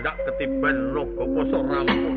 ketandak ketiban naga poso rampung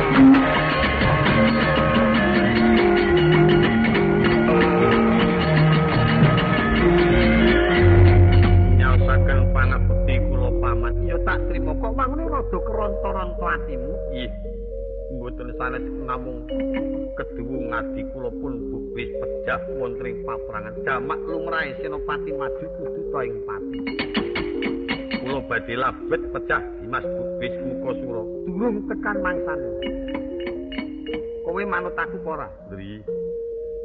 jamak lumrahe senopati maju kudu to ing pati. Kula badhe labet pecah Dimas Bubis muka sura durung tekan mangsane. Kowe manut aku apa ora? Ndri.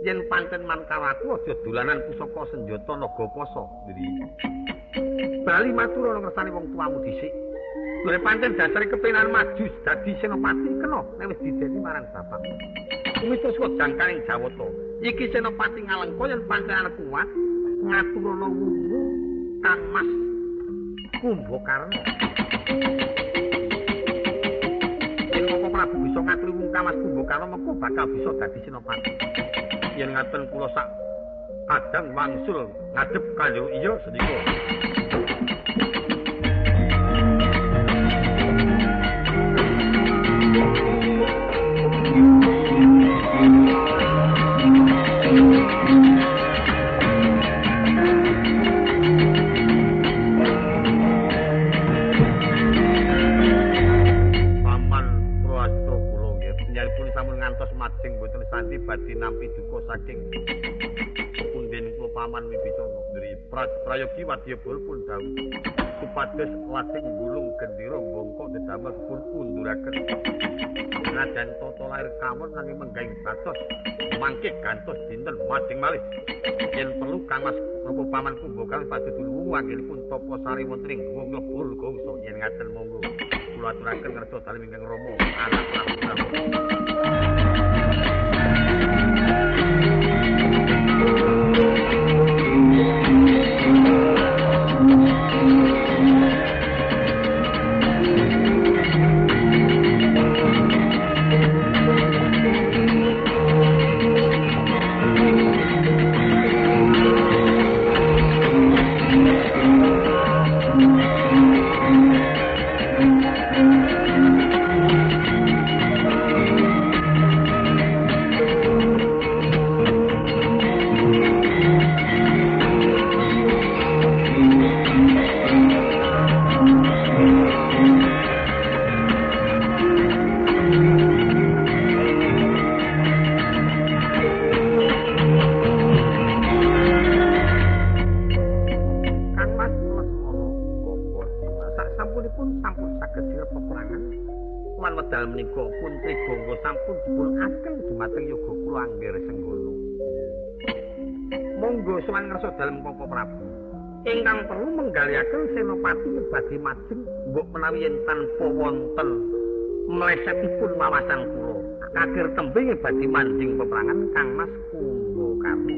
Yen pancen mankawaku aja dolanan pusaka senjata naga poso, Ndri. Bali matur ana ngersane wong tuamu dhisik. Lha pancen dasare kepenan maju dadi senopati kena nek wis dideni marang bapak. Kuwi terus kok jangkaning Jawata. iki senopati ngalengka yen pancen kuat ngaturana wungu kang mas kumbakarna yen kok Prabu bisa ngaturi wungu kang mas kumbakarna mengko bakal bisa dadi senopati yen ngaten kula sak kadang wangsul ngadep kanjeng iya sedika prayogi wadyabala pun dawuh supados lasing gulung gendera bangka dedamel pun unduraken senajan tata lair kawon nanging menggaing batos mangke gantos dinten mading malih. Yen perlu kang mas napa paman kumbokal padhe dulu anggenipun tapa sari wonten ing wong lebur gongso. Yen ngaten monggo kula aturaken ngersa dalem ingkang rama Thank you. Anak prabu. Badhe majeng mbok menawi yen tanpa wonten mlesetipun wawasan kula. Kakir tembing badhe manjing peperangan Kang Mas Kumbakarna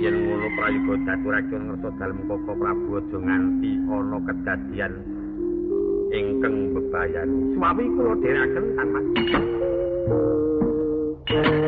yen ngono prayoga daturaken ngersa dalem Koko Prabu aja nganti ana kedadian ingkang bebayan. Suami kula dherekaken Kang Mas thank you.